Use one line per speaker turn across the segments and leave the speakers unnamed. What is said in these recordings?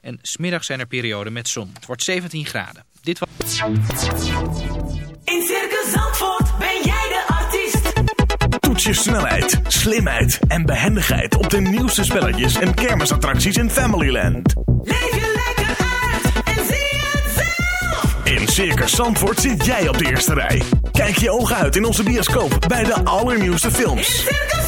En smiddag zijn er perioden met zon. Het wordt 17 graden. Dit was...
In Circus Zandvoort ben jij de artiest.
Toets je snelheid, slimheid en behendigheid op de nieuwste spelletjes en kermisattracties in Familyland.
Leef je lekker uit en zie het zelf.
In Circus Zandvoort zit jij op de eerste rij. Kijk je ogen uit in onze bioscoop bij de allernieuwste films.
In Circus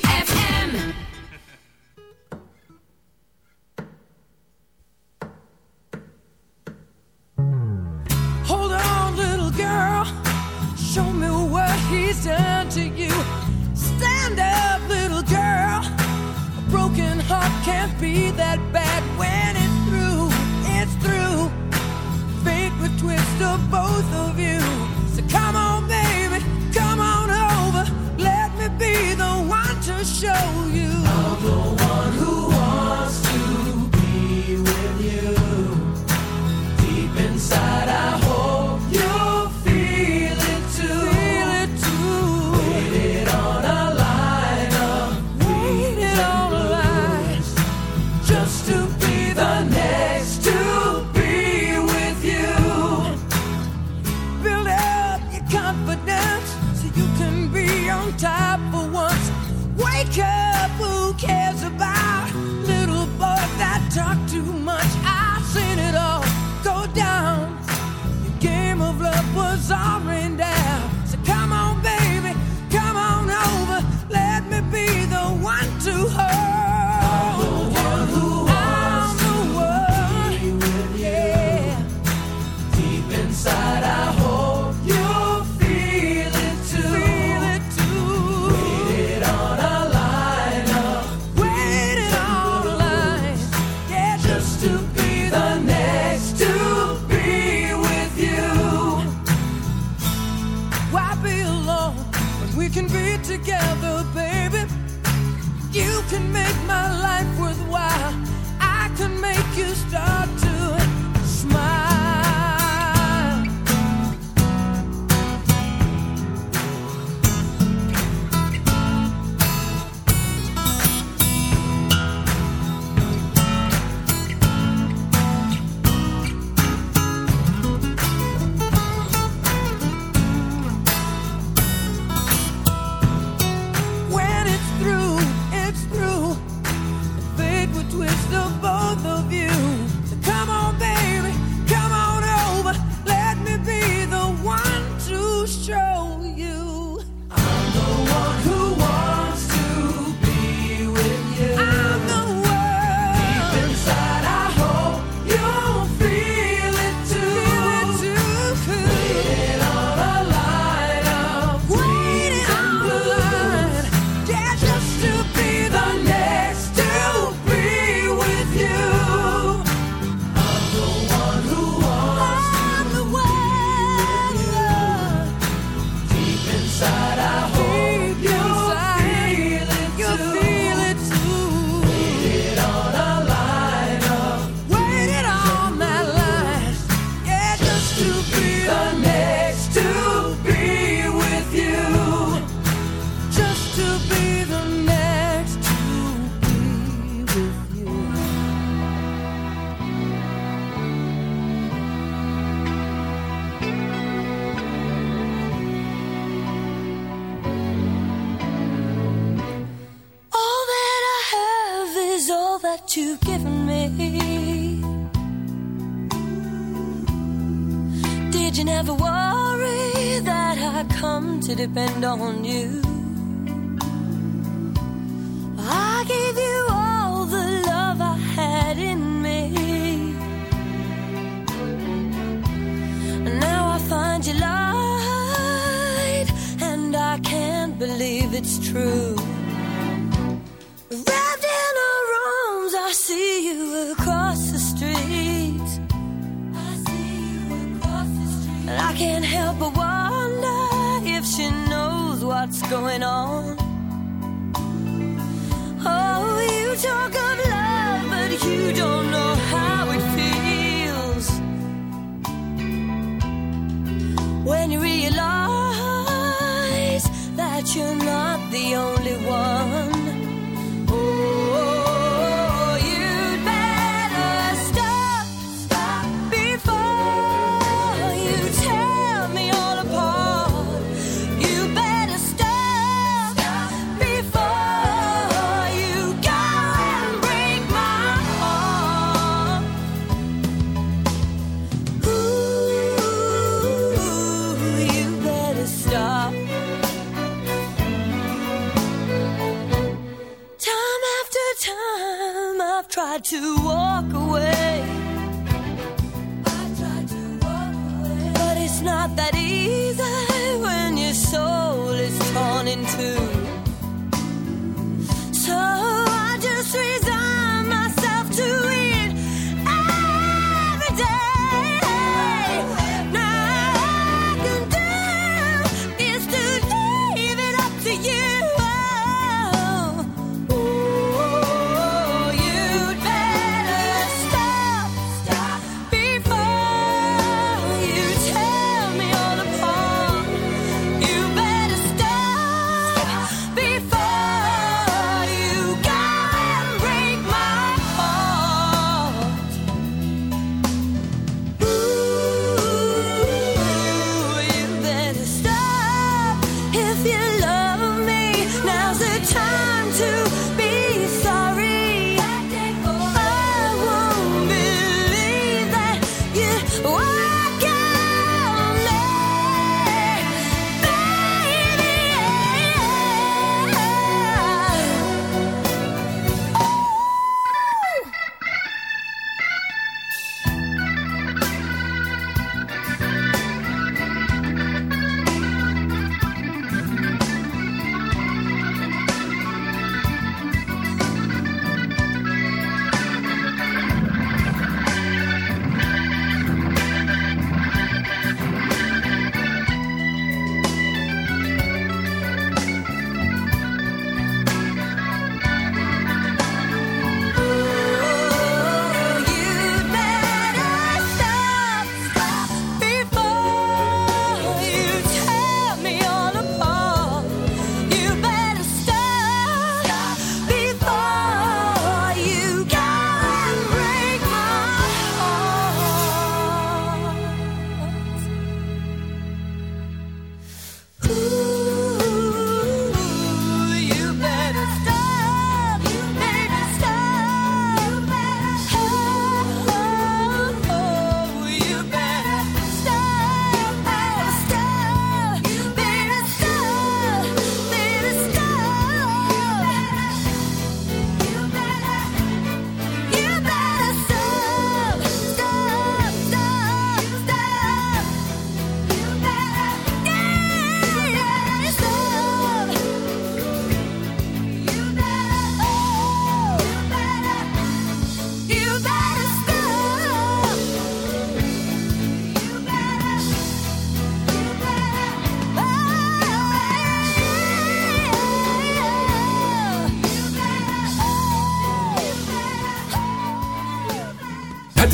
depend on you?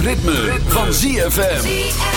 Ritme, van ZFM.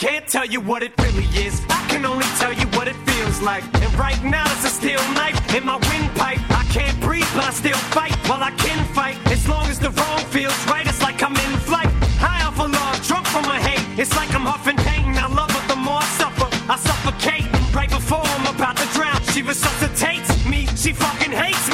can't tell you what it really is. I can only tell you what it feels like. And right now it's a steel knife in my windpipe. I can't breathe, but I still fight. While I can fight, as long as the wrong feels right, it's like I'm in flight. High off a log, drunk from my hate. It's like I'm huffing pain. I love her the more I suffer. I suffocate right before I'm about to drown. She resuscitates me. She fucking hates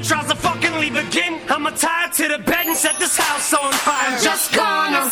Tries to fucking leave again. I'm going to tie to the bed and set this house on fire. I'm
just gonna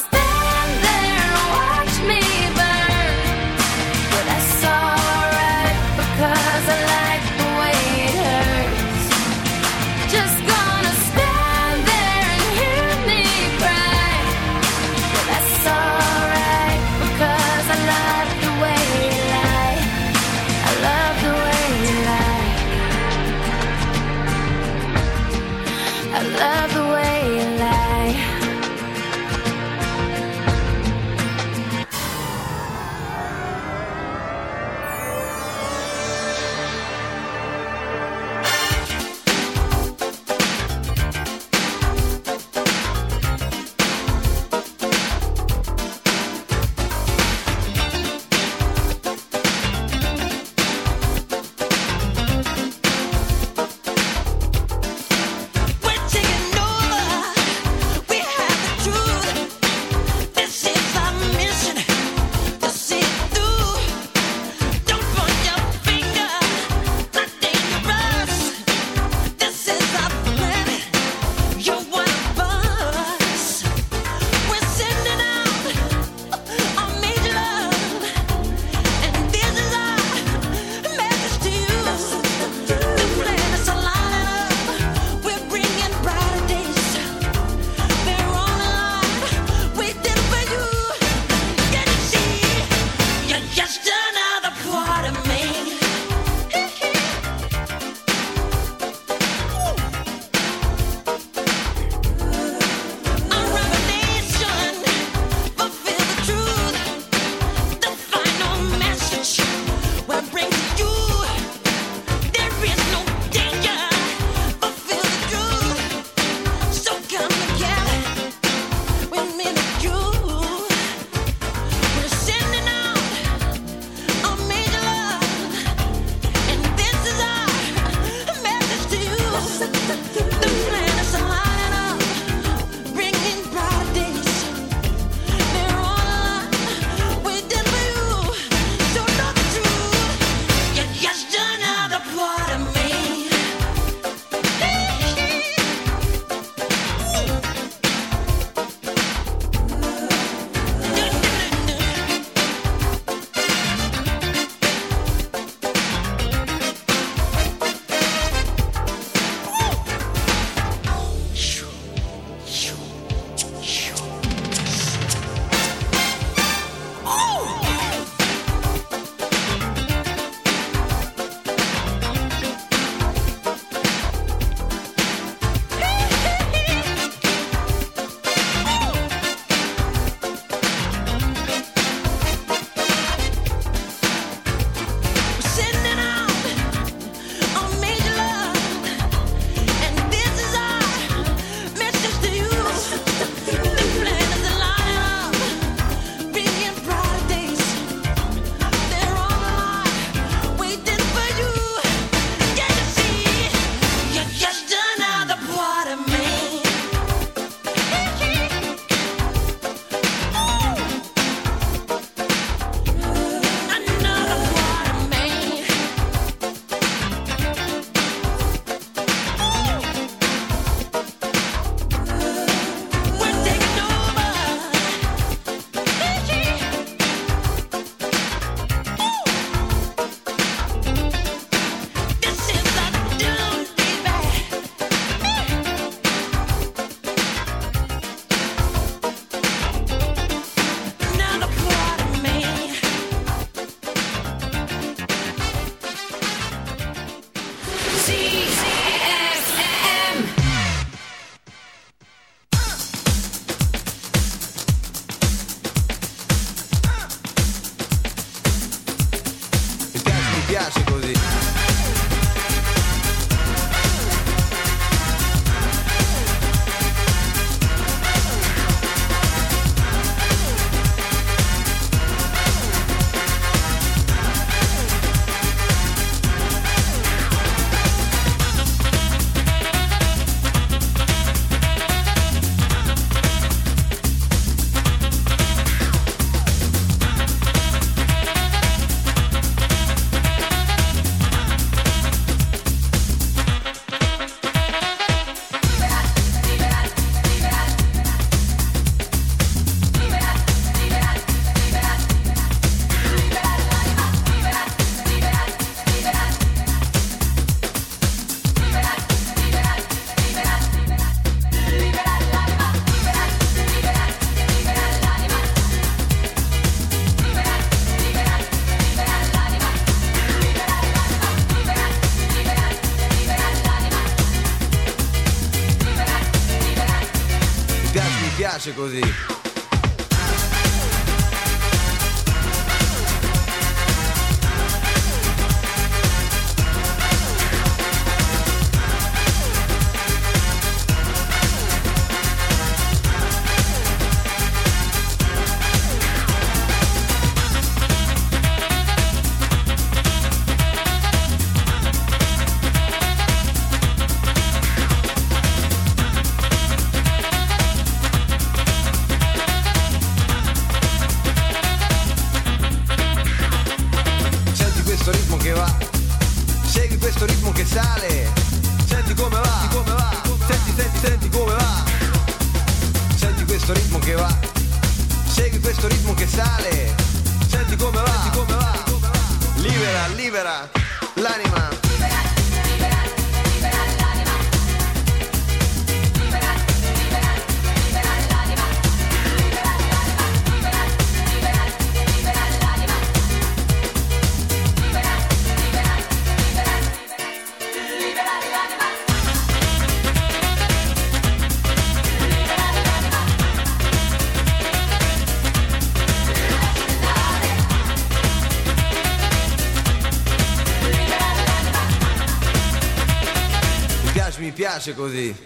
piace così.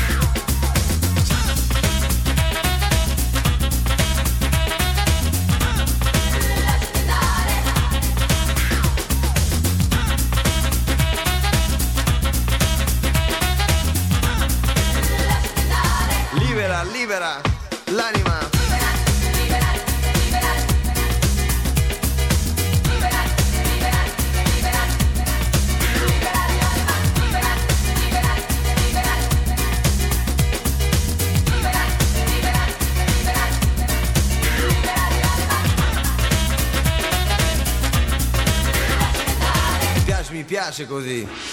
piace così.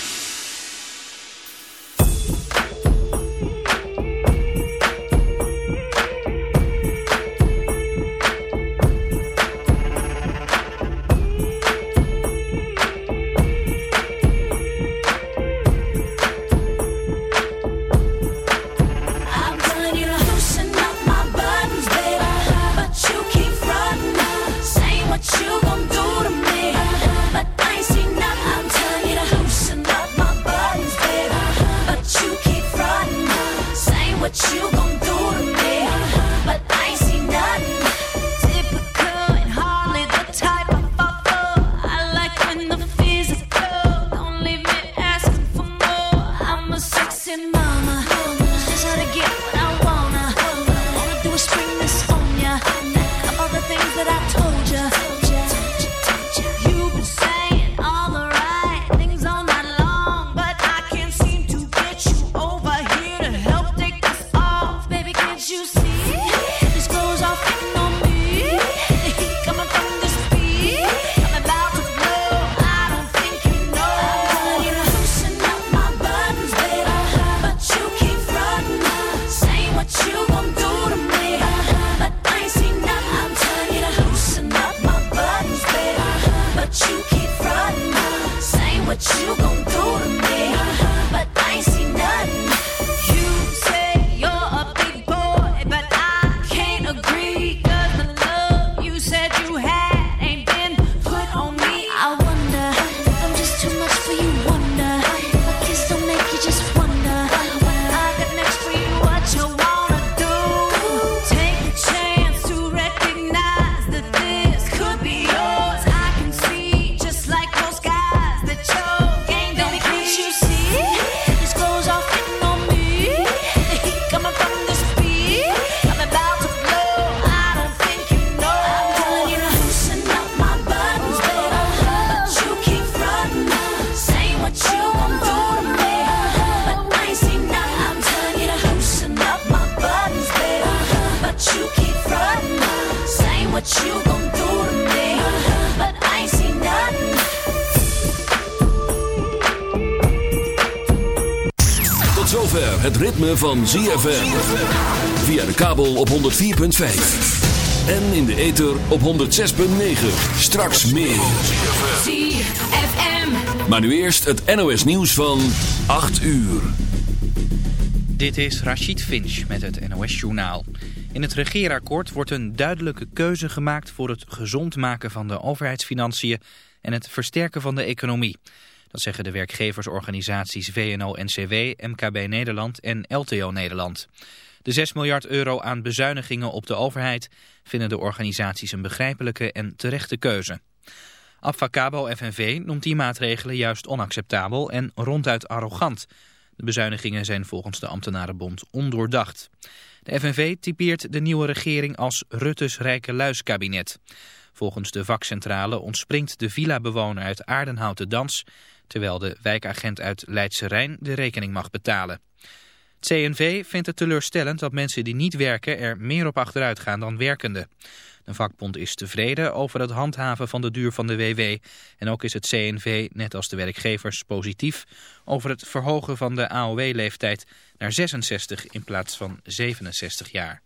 Van ZFM. Via de kabel op 104.5. En in de ether op 106.9. Straks meer.
ZFM.
Maar nu eerst het NOS nieuws van 8 uur.
Dit is Rachid Finch met het NOS-journaal. In het regeerakkoord wordt een duidelijke keuze gemaakt voor het gezond maken van de overheidsfinanciën en het versterken van de economie. Dat zeggen de werkgeversorganisaties VNO-NCW, MKB Nederland en LTO Nederland. De 6 miljard euro aan bezuinigingen op de overheid vinden de organisaties een begrijpelijke en terechte keuze. Abfacabo FNV noemt die maatregelen juist onacceptabel en ronduit arrogant. De bezuinigingen zijn volgens de ambtenarenbond ondoordacht. De FNV typeert de nieuwe regering als Rutte's rijke luiskabinet. Volgens de vakcentrale ontspringt de villa-bewoner uit Aardenhout de dans... terwijl de wijkagent uit Leidse Rijn de rekening mag betalen. Het CNV vindt het teleurstellend dat mensen die niet werken er meer op achteruit gaan dan werkenden. De vakbond is tevreden over het handhaven van de duur van de WW. En ook is het CNV, net als de werkgevers, positief over het verhogen van de AOW-leeftijd naar 66 in plaats van 67 jaar.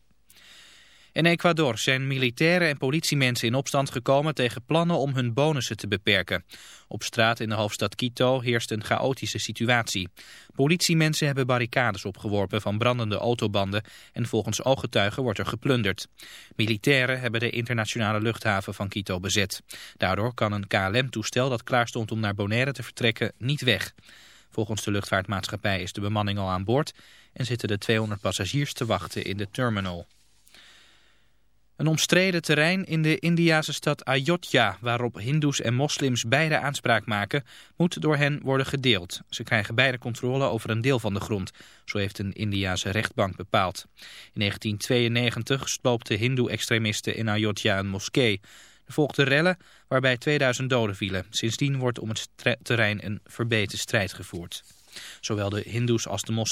In Ecuador zijn militairen en politiemensen in opstand gekomen tegen plannen om hun bonussen te beperken. Op straat in de hoofdstad Quito heerst een chaotische situatie. Politiemensen hebben barricades opgeworpen van brandende autobanden en volgens ooggetuigen wordt er geplunderd. Militairen hebben de internationale luchthaven van Quito bezet. Daardoor kan een KLM-toestel dat klaar stond om naar Bonaire te vertrekken niet weg. Volgens de luchtvaartmaatschappij is de bemanning al aan boord en zitten de 200 passagiers te wachten in de terminal. Een omstreden terrein in de Indiase stad Ayodhya, waarop hindoes en moslims beide aanspraak maken, moet door hen worden gedeeld. Ze krijgen beide controle over een deel van de grond, zo heeft een Indiase rechtbank bepaald. In 1992 sloopten hindoe-extremisten in Ayodhya een moskee. Er volgden rellen waarbij 2000 doden vielen. Sindsdien wordt om het terrein een verbeten strijd gevoerd. Zowel de hindoes als de moslims